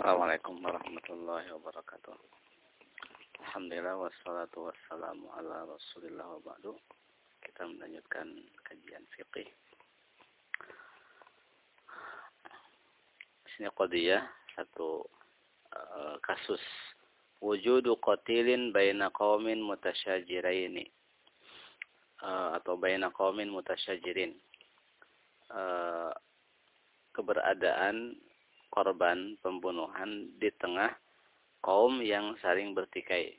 Assalamualaikum warahmatullahi wabarakatuh. Alhamdulillah wassalatu wassalamu ala rasulillah wa ba'du. Kita melanjutkan kajian fiqih. Sini qadiyah satu uh, kasus wujudu qatilin baina qaumin mutasyajiraini uh, atau baina qaumin mutasyajirin. Uh, keberadaan korban pembunuhan di tengah kaum yang saling bertikai.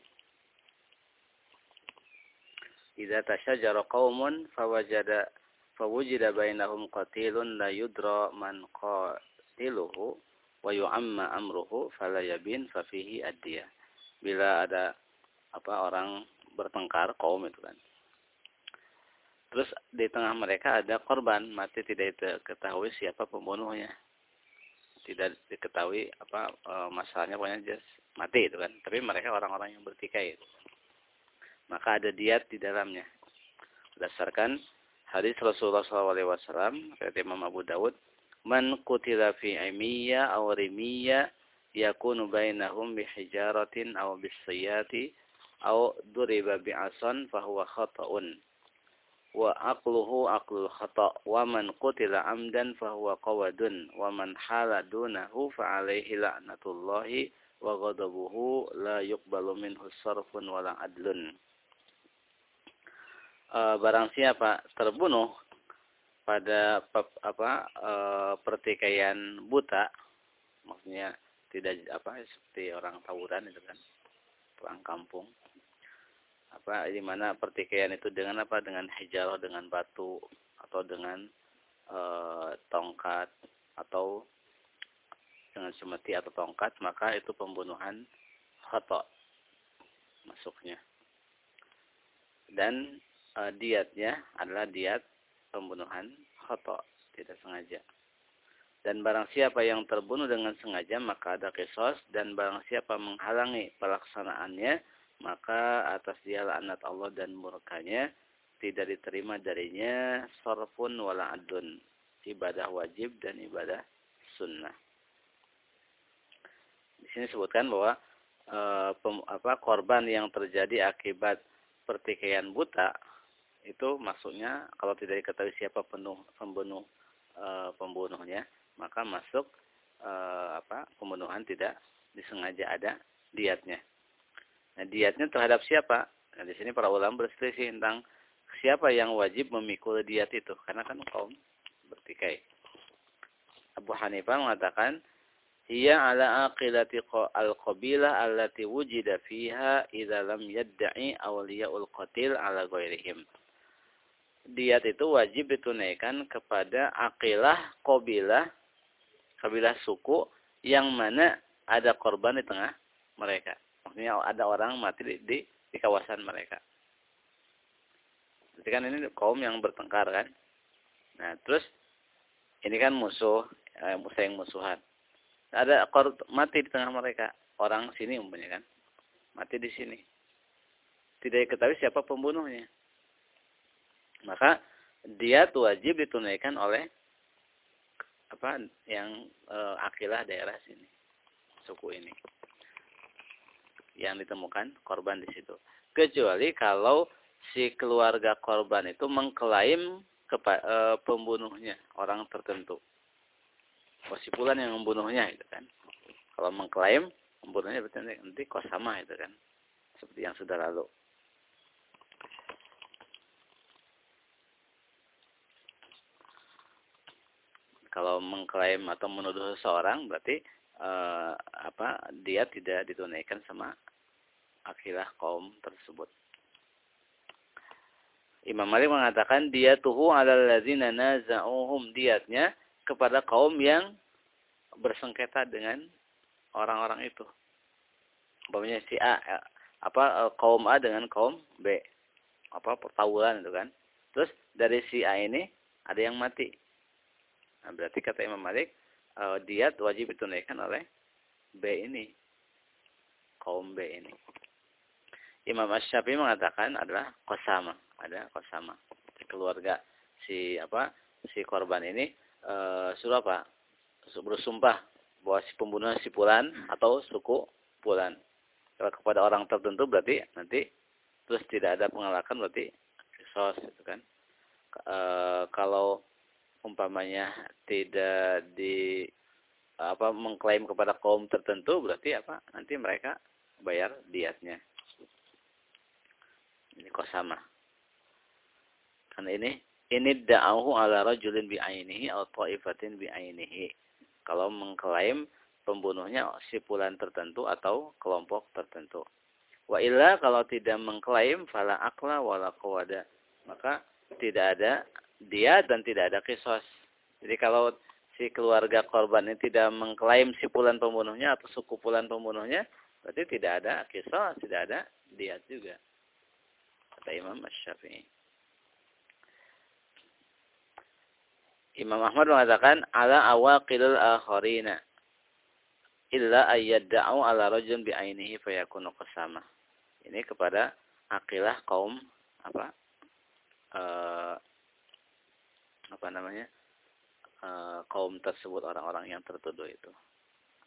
Idza tasyajara qaumun fawajada fawujida bainahum qatilun la yudra man qatiluhu wa yu'amma amruhu fala yabin fa fihi adiyah. Bila ada apa orang bertengkar kaum itu kan. Terus di tengah mereka ada korban mati tidak diketahui siapa pembunuhnya tidak diketahui apa e, masalahnya pokoknya just mati itu kan. Tapi mereka orang-orang yang bertikai. Itu. maka ada diat di dalamnya. Berdasarkan hadis Rasulullah SAW kata Imam Abu Dawud man qutila fi imiyya aw rimiyya yakunu bainahum bihijaratin aw bisiyati aw duriba bi'asan fahuwa khata'un wa aqluhu aqlul khata wa man qutila amdan fahuwa qawadun wa man hala dunahu fa alaihi la'natullahi wa ghadabuhu la yuqbalu minhu sarfun wala adlun. E, barang siapa terbunuh pada apa e, pertikaian buta maksudnya tidak apa seperti orang tawuran itu kan perang kampung apa di mana pertikaian itu dengan apa? Dengan hijarah dengan batu atau dengan e, tongkat atau dengan semeti atau tongkat maka itu pembunuhan khata masuknya. Dan e, diatnya adalah diat pembunuhan khata tidak sengaja. Dan barang siapa yang terbunuh dengan sengaja maka ada kisos dan barang siapa menghalangi pelaksanaannya maka atas dia laknat Allah dan murkanya tidak diterima darinya sorfun wala adun ibadah wajib dan ibadah sunnah. Di sini sebutkan bahwa e, pem, apa korban yang terjadi akibat pertikaian buta itu maksudnya kalau tidak diketahui siapa penuh pembunuh e, pembunuhnya maka masuk e, apa pembunuhan tidak disengaja ada diatnya. Nah, diatnya terhadap siapa? Nah, di sini para ulama berselisih tentang siapa yang wajib memikul diat itu. Karena kan kaum bertikai. Abu Hanifah mengatakan, Hiya ala aqilati al-qabilah allati wujida fiha idza lam yadda'i awliya'ul qatil ala ghairihim. Diat itu wajib ditunaikan kepada aqilah qabilah, kabilah suku yang mana ada korban di tengah mereka. Maksudnya ada orang mati di, di, di kawasan mereka. Jadi kan ini kaum yang bertengkar kan. Nah terus ini kan musuh, eh, musuh yang musuhan. Ada kor mati di tengah mereka. Orang sini umpamanya kan. Mati di sini. Tidak diketahui siapa pembunuhnya. Maka dia wajib ditunaikan oleh apa yang e, akilah daerah sini suku ini yang ditemukan korban di situ. Kecuali kalau si keluarga korban itu mengklaim e, pembunuhnya orang tertentu. Posipulan yang membunuhnya itu kan. Kalau mengklaim pembunuhnya berarti nanti kosama itu kan. Seperti yang sudah lalu. Kalau mengklaim atau menuduh seseorang berarti uh, apa dia tidak ditunaikan sama akilah kaum tersebut. Imam Malik mengatakan dia tuhu alal ladzina naza'uhum diatnya kepada kaum yang bersengketa dengan orang-orang itu. Umpamanya si A ya, apa eh, kaum A dengan kaum B. Apa pertawuran itu kan. Terus dari si A ini ada yang mati. Nah, berarti kata Imam Malik uh, diat wajib ditunaikan oleh B ini. Kaum B ini. Imam Ash-Syafi'i mengatakan adalah kosama. Ada kosama. Keluarga si apa si korban ini e, suruh apa? Bersumpah bahwa si pembunuh si pulan atau suku pulan. Kalau kepada orang tertentu berarti nanti terus tidak ada pengalakan berarti kisos gitu kan. E, kalau umpamanya tidak di apa mengklaim kepada kaum tertentu berarti apa nanti mereka bayar diatnya ini kosama karena ini ini da'ahu ala rajulin bi'ainihi atau ta'ifatin bi'ainihi kalau mengklaim pembunuhnya si pulan tertentu atau kelompok tertentu. Wa illa kalau tidak mengklaim fala akla wala. Maka tidak ada dia dan tidak ada kisos. Jadi kalau si keluarga korban ini tidak mengklaim si pulan pembunuhnya atau suku pulan pembunuhnya, berarti tidak ada kisos, tidak ada dia juga. Kata Imam Syafi'i. Imam Ahmad mengatakan ala awaqilul akharina illa ayyadda'u ala rajul bi'ainihi fayakunu qasama. Ini kepada akilah kaum apa? Uh, apa namanya? Uh, kaum tersebut orang-orang yang tertuduh itu.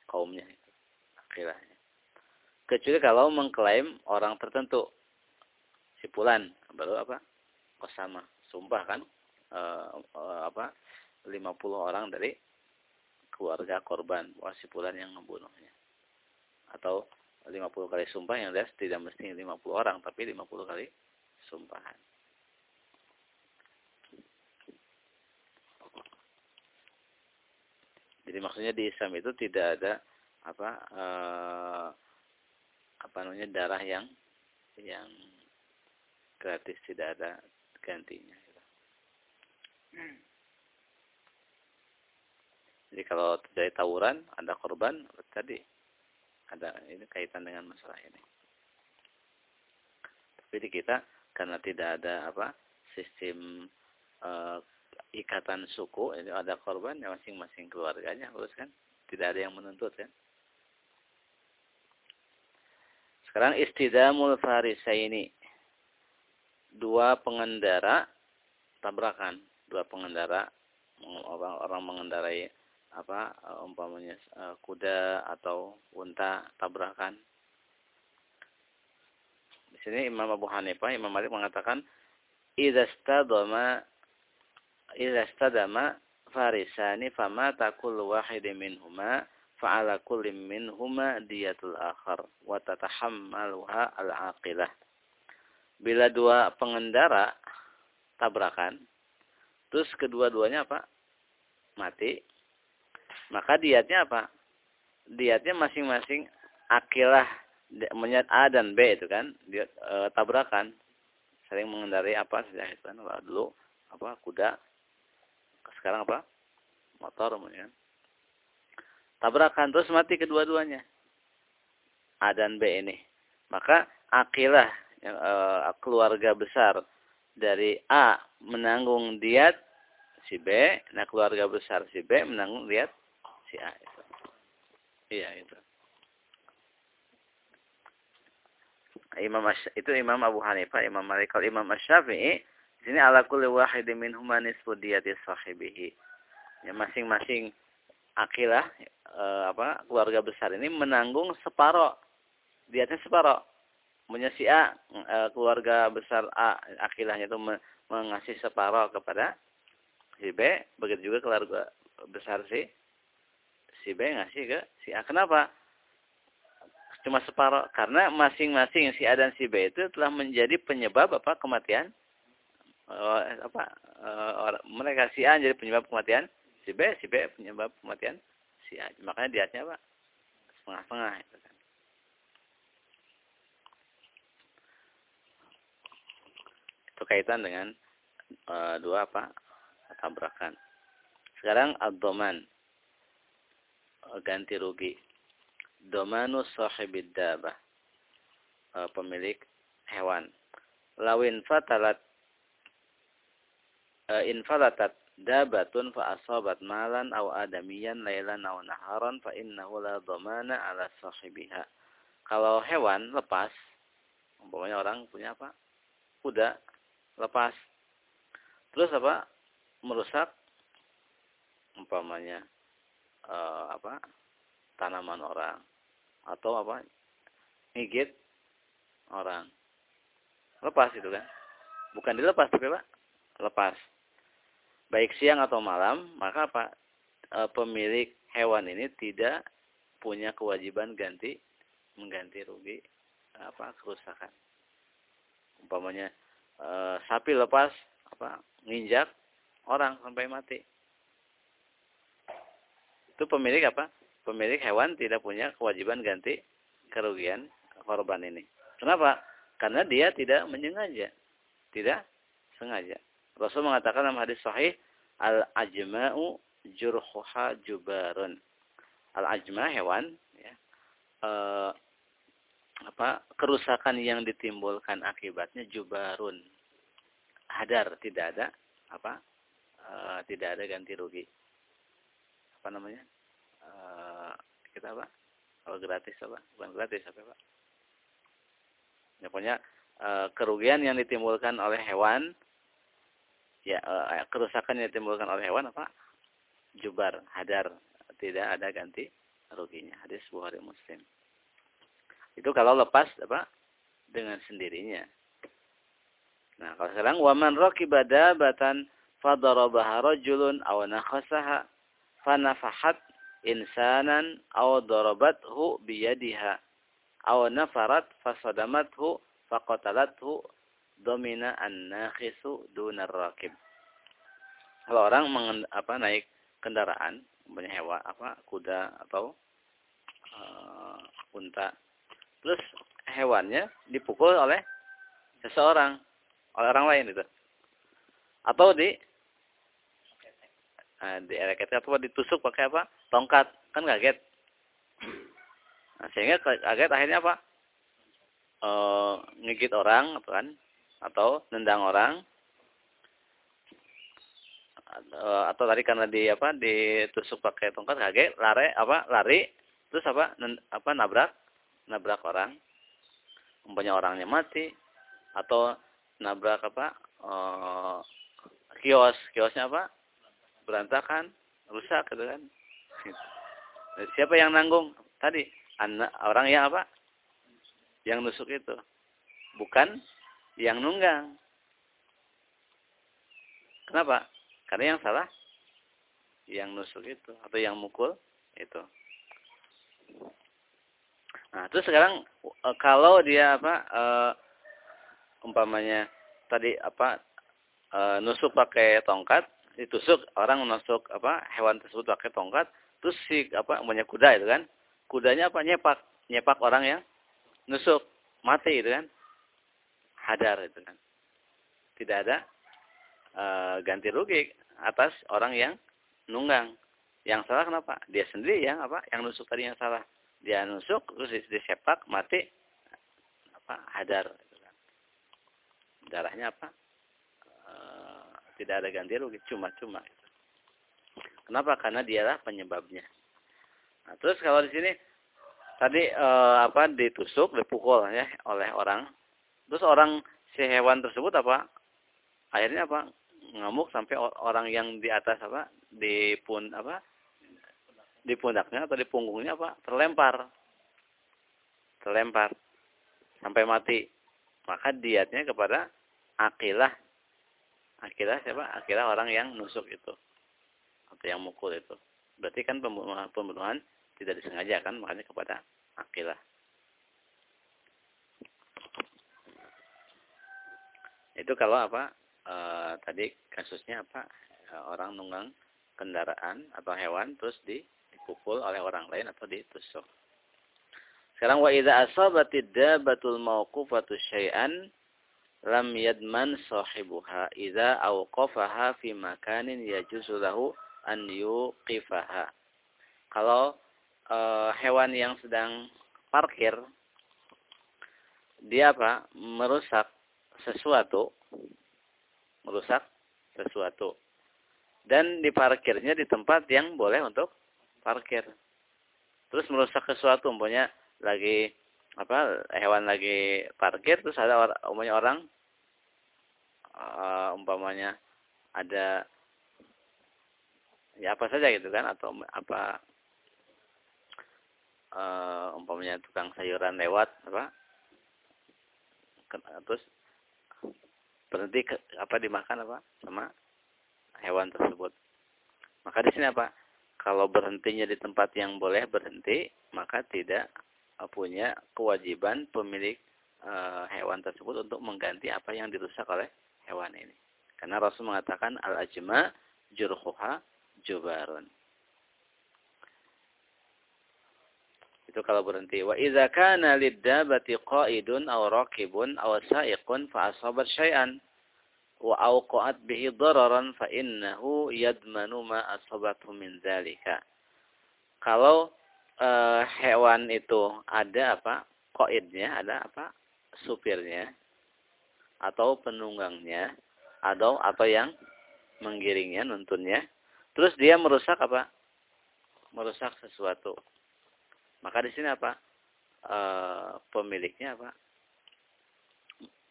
Kaumnya itu. Akilahnya. Kecuali kalau mengklaim orang tertentu. Sipulan baru apa? Kosama. Sumpah kan? Uh, uh, apa? 50 orang dari keluarga korban wasi pulan yang membunuhnya. Atau 50 kali sumpah yang jelas tidak mesti 50 orang tapi 50 kali sumpahan. Jadi maksudnya di Islam itu tidak ada apa eh, apa namanya darah yang yang gratis tidak ada gantinya. Hmm. Jadi kalau terjadi tawuran, ada korban, tadi ada ini kaitan dengan masalah ini. Tapi di kita karena tidak ada apa sistem uh, ikatan suku, ini ada korban yang masing-masing keluarganya, terus kan tidak ada yang menuntut kan. Sekarang istidamul ini Dua pengendara tabrakan, dua pengendara orang, orang mengendarai apa umpamanya uh, kuda atau unta tabrakan. Di sini Imam Abu Hanifah, Imam Malik mengatakan idza stadama idza stadama farisani fama takul wahid minhuma fa'ala kulli minhuma diyatul akhar wa tatahammaluha al-aqilah. Bila dua pengendara tabrakan, terus kedua-duanya apa? Mati maka diatnya apa? Diatnya masing-masing akilah menyat A dan B itu kan, dia e, tabrakan. Sering mengendarai apa sejak itu kan, dulu apa kuda, sekarang apa? Motor kemudian. Tabrakan terus mati kedua-duanya. A dan B ini. Maka akilah e, keluarga besar dari A menanggung diat si B, nah keluarga besar si B menanggung diat si A itu. Iya itu. Imam itu Imam Abu Hanifah, Imam Malik, Imam Asy-Syafi'i sini ala kulli wahidin minhum nisfu diyati sahibihi. Ya masing-masing akilah e, apa keluarga besar ini menanggung separoh diatnya separoh. Punya si A e, keluarga besar A akilahnya itu mengasih separoh kepada si B, begitu juga keluarga besar si si B ngasih ke si A. Kenapa? Cuma separuh. Karena masing-masing si A dan si B itu telah menjadi penyebab apa kematian uh, apa uh, mereka si A menjadi penyebab kematian si B, si B penyebab kematian si A. Makanya diatnya apa? Setengah-setengah itu kan. Itu kaitan dengan uh, dua apa? tabrakan. Sekarang abdomen ganti rugi. Domanu sahibid dabah. E, pemilik hewan. Lawin fatalat infalatat dabatun fa asabat malan aw adamiyan lailan aw naharan fa innahu la dhamana ala sahibiha. Kalau hewan lepas, umpamanya orang punya apa? Kuda lepas. Terus apa? Merusak umpamanya uh, apa tanaman orang atau apa ngigit orang lepas itu kan bukan dilepas tapi pak lepas baik siang atau malam maka apa e, pemilik hewan ini tidak punya kewajiban ganti mengganti rugi apa kerusakan. Umpamanya e, sapi lepas apa nginjak orang sampai mati. Itu pemilik apa? Pemilik hewan tidak punya kewajiban ganti kerugian korban ini. Kenapa? Karena dia tidak menyengaja tidak sengaja. Rasul mengatakan dalam hadis sahih al ajma'u jurhuha jubarun. Al ajma hewan ya, e, apa kerusakan yang ditimbulkan akibatnya jubarun. Hadar tidak ada apa e, tidak ada ganti rugi. Apa namanya? Uh, kita apa? Kalau gratis apa? Bukan gratis apa pak ya pokoknya uh, kerugian yang ditimbulkan oleh hewan ya uh, kerusakan yang ditimbulkan oleh hewan apa? Jubar hadar. Tidak ada ganti ruginya. Hadis Bukhari Muslim. Itu kalau lepas apa? Dengan sendirinya. Nah kalau sekarang waman raqiba dabatan fadarabaha rajulun aw nakhasaha fanafahat insanan aw darabathu biyadiha aw nafarat fasadamathu faqatalathu domina an-nakhisu dunar rakib. Kalau orang mengen, apa naik kendaraan, punya hewan apa kuda atau uh, unta, terus hewannya dipukul oleh seseorang, oleh orang lain itu, atau di Nah, di atau ditusuk pakai apa? Tongkat. Kan kaget. Nah, sehingga kaget akhirnya apa? E, ngigit orang kan atau nendang orang atau tadi karena di apa ditusuk pakai tongkat kaget lari apa lari terus apa apa nabrak nabrak orang umpamanya orangnya mati atau nabrak apa e, kios kiosnya apa berantakan, rusak gitu kan. Siapa yang nanggung? Tadi anak orang yang apa? Yang nusuk itu. Bukan yang nunggang. Kenapa? Karena yang salah yang nusuk itu atau yang mukul itu. Nah, terus sekarang e, kalau dia apa e, umpamanya tadi apa e, nusuk pakai tongkat ditusuk orang menusuk apa hewan tersebut pakai tongkat terus si apa punya kuda itu kan kudanya apa nyepak nyepak orang yang nusuk mati itu kan hadar itu kan. Tidak ada e, ganti rugi atas orang yang nunggang. Yang salah kenapa? Dia sendiri yang apa? Yang nusuk tadi yang salah. Dia nusuk terus disepak mati. Apa? Hadar itu kan. Darahnya apa? Tidak ada ganti rugi cuma-cuma kenapa? Karena dialah penyebabnya. Nah, terus kalau di sini tadi e, apa ditusuk dipukul ya oleh orang terus orang si hewan tersebut apa akhirnya apa ngamuk sampai orang yang di atas apa di pun apa di pundaknya atau di punggungnya apa terlempar terlempar sampai mati maka diatnya kepada akilah Akhirnya siapa? Akhirnya orang yang nusuk itu. Atau yang mukul itu. Berarti kan pembunuhan tidak disengaja kan. Makanya kepada akilah. Itu kalau apa? E, tadi kasusnya apa? E, orang nunggang kendaraan atau hewan terus dipukul oleh orang lain atau ditusuk. Sekarang wa idza asabatid dabatul mauqufatu syai'an lam yadman sahibuha idza awqafaha fi makanin yajuzu lahu an yuqifaha. Kalau e, hewan yang sedang parkir dia apa? merusak sesuatu merusak sesuatu dan diparkirnya di tempat yang boleh untuk parkir. Terus merusak sesuatu umpamanya lagi apa hewan lagi parkir terus ada orang, umpamanya orang uh, umpamanya ada ya apa saja gitu kan atau apa uh, umpamanya tukang sayuran lewat apa terus berhenti ke, apa dimakan apa sama hewan tersebut. Maka di sini apa? Kalau berhentinya di tempat yang boleh berhenti maka tidak punya kewajiban pemilik uh, hewan tersebut untuk mengganti apa yang dirusak oleh hewan ini. Karena Rasul mengatakan al-ajma jurhuha jubarun Itu kalau berhenti. Wa idza kana lid-dabati qa'idun aw raqibun aw sa'iqun fa asabat syai'an wa awqa'at bihi dararan fa innahu yadmanu ma asabatu min dzalika. Kalau uh, hewan itu ada apa? Qaidnya, ada apa? supirnya atau penunggangnya atau atau yang menggiringnya, nuntunnya. Terus dia merusak apa? Merusak sesuatu maka di sini apa? E, pemiliknya apa?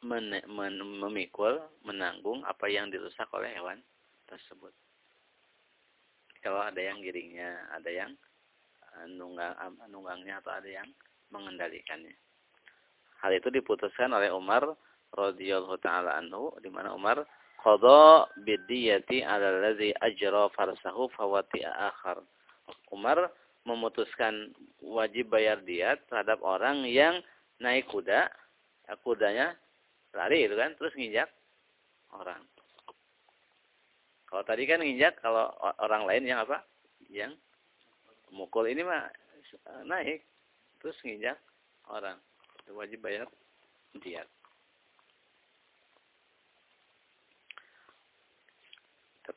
Men, men, memikul, menanggung apa yang dirusak oleh hewan tersebut. Kalau ada yang giringnya, ada yang eh, nunggang, nunggangnya atau ada yang mengendalikannya. Hal itu diputuskan oleh Umar radhiyallahu taala anhu di mana Umar qada bidiyati 'ala allazi ajra farsahu fawati akhar. Umar memutuskan wajib bayar diat terhadap orang yang naik kuda, ya, kudanya lari itu kan, terus nginjak orang. Kalau tadi kan nginjak, kalau orang lain yang apa? Yang mukul ini mah naik, terus nginjak orang. Itu wajib bayar diat.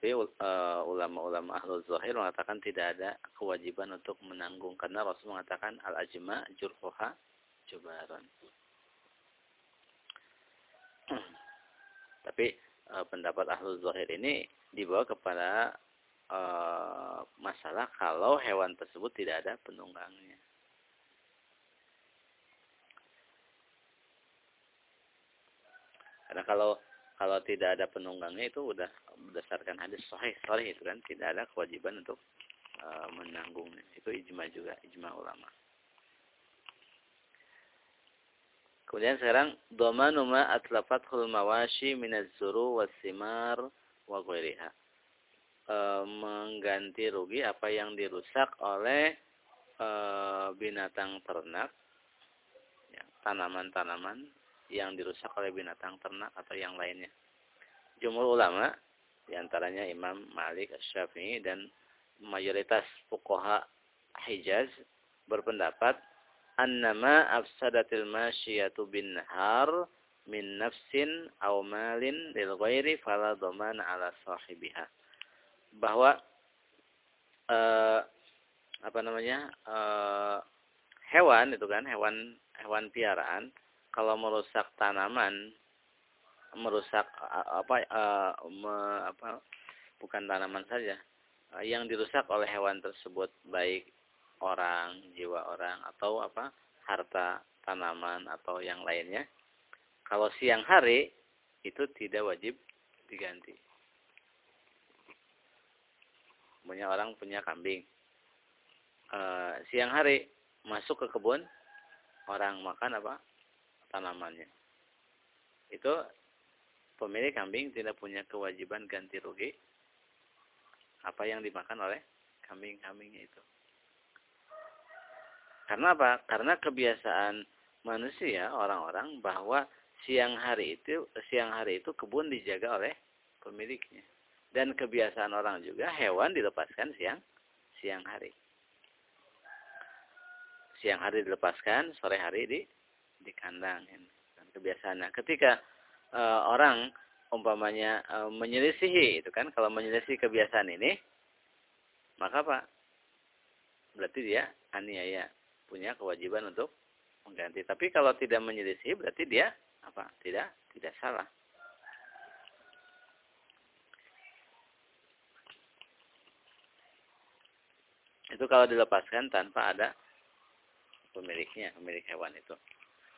Tapi uh, ulama-ulama ahlul zahir mengatakan tidak ada kewajiban untuk menanggung karena Rasul mengatakan al-ajma jurhuha jubaran. Tapi uh, pendapat ahlul zahir ini dibawa kepada uh, masalah kalau hewan tersebut tidak ada penunggangnya. Karena kalau kalau tidak ada penunggangnya itu udah berdasarkan hadis sahih sahih itu kan. Tidak ada kewajiban untuk uh, menanggungnya itu ijma juga ijma ulama. Kemudian sekarang domanu ma atlafathul mawashi minaz zuru wasimar wa ghairiha. E, mengganti rugi apa yang dirusak oleh e, binatang ternak ya, tanaman-tanaman yang dirusak oleh binatang ternak atau yang lainnya. Jumhur ulama di antaranya Imam Malik Syafi'i dan mayoritas fuqaha Hijaz berpendapat annama afsadatil masyiyatu bin har min nafsin aw malin lil ghairi fala dhamana ala sahibiha. Bahwa uh, apa namanya uh, hewan itu kan hewan hewan piaraan kalau merusak tanaman merusak apa uh, me, apa bukan tanaman saja uh, yang dirusak oleh hewan tersebut baik orang jiwa orang atau apa harta tanaman atau yang lainnya kalau siang hari itu tidak wajib diganti. Punya orang punya kambing. Uh, siang hari masuk ke kebun orang makan apa tanamannya itu pemilik kambing tidak punya kewajiban ganti rugi apa yang dimakan oleh kambing-kambingnya itu. Karena apa? Karena kebiasaan manusia orang-orang bahwa siang hari itu siang hari itu kebun dijaga oleh pemiliknya. Dan kebiasaan orang juga hewan dilepaskan siang siang hari. Siang hari dilepaskan, sore hari di di kandang. Dan kebiasaannya. Ketika e, orang umpamanya e, menyelisihi itu kan kalau menyelisih kebiasaan ini maka apa berarti dia aniaya punya kewajiban untuk mengganti. Tapi kalau tidak menyelisih berarti dia apa tidak tidak salah. Itu kalau dilepaskan tanpa ada pemiliknya pemilik hewan itu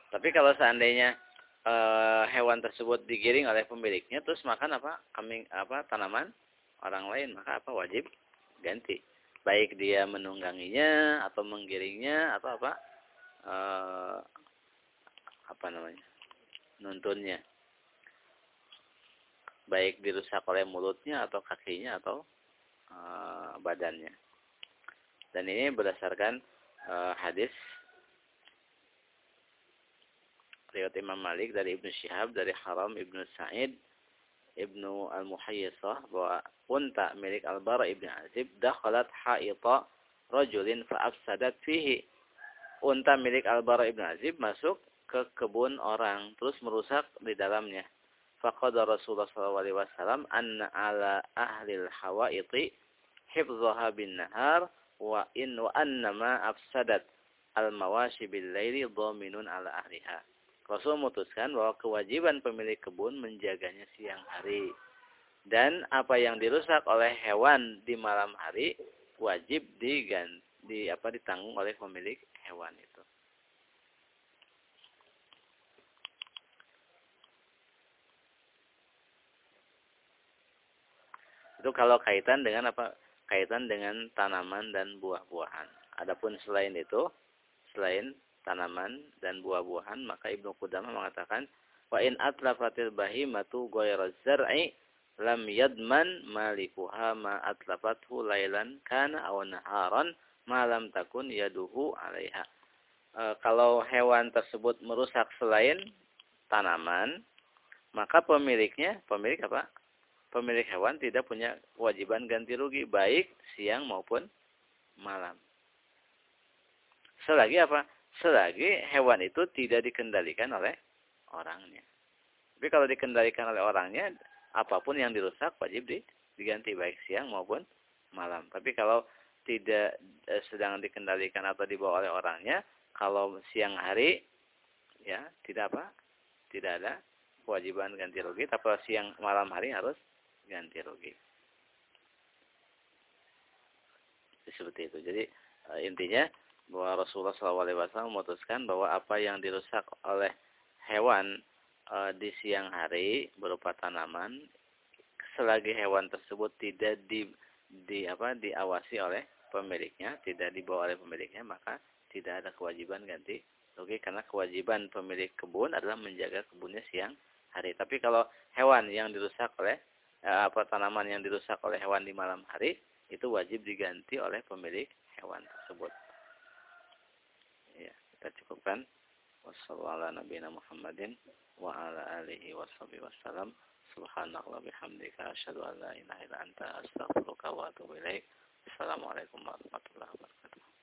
tapi kalau seandainya e, hewan tersebut digiring oleh pemiliknya terus makan apa? Kambing apa? Tanaman? Orang lain maka apa? Wajib ganti. Baik dia menungganginya atau menggiringnya atau apa? Uh, apa namanya? Nuntunnya. Baik dirusak oleh mulutnya atau kakinya atau uh, badannya. Dan ini berdasarkan uh, hadis riwayat Imam Malik dari Ibnu Syihab dari Haram Ibnu Sa'id Ibnu Al-Muhayyisah bahwa unta milik Al-Bara Ibnu Azib dakhalat haita rajulin fa'afsadat fihi. Unta milik Al-Bara Ibnu Azib masuk ke kebun orang terus merusak di dalamnya. Faqada Rasulullah SAW anna ala ahli al-hawaiti hifzaha bin nahar wa in wa annama afsadat al-mawashi bil laili dhaminun ala ahliha. Rasul memutuskan bahwa kewajiban pemilik kebun menjaganya siang hari. Dan apa yang dirusak oleh hewan di malam hari wajib diganti di apa ditanggung oleh pemilik hewan itu. Itu kalau kaitan dengan apa? Kaitan dengan tanaman dan buah-buahan. Adapun selain itu, selain tanaman dan buah-buahan maka Ibnu Qudamah mengatakan wa in atlafatil bahimatu ghayra zar'i lam yadman malikuha ma atlafathu lailan kana aw naharan ma lam takun yaduhu 'alaiha. E, kalau hewan tersebut merusak selain tanaman, maka pemiliknya, pemilik apa? Pemilik hewan tidak punya kewajiban ganti rugi baik siang maupun malam. Selagi apa? Selagi hewan itu tidak dikendalikan oleh orangnya. Tapi kalau dikendalikan oleh orangnya, apa pun yang dirusak wajib diganti baik siang maupun malam. Tapi kalau tidak eh, sedang dikendalikan atau dibawa oleh orangnya, kalau siang hari ya tidak apa? Tidak ada kewajiban ganti rugi, tapi siang malam hari harus ganti rugi. Seperti itu. Jadi eh, intinya bahwa Rasulullah SAW memutuskan bahwa apa yang dirusak oleh hewan e, di siang hari berupa tanaman, selagi hewan tersebut tidak di, di apa diawasi oleh pemiliknya, tidak dibawa oleh pemiliknya, maka tidak ada kewajiban ganti rugi karena kewajiban pemilik kebun adalah menjaga kebunnya siang hari. Tapi kalau hewan yang dirusak oleh e, apa tanaman yang dirusak oleh hewan di malam hari itu wajib diganti oleh pemilik hewan tersebut kita cukupkan. Wassalamualaikum Muhammadin subhanallah warahmatullahi wabarakatuh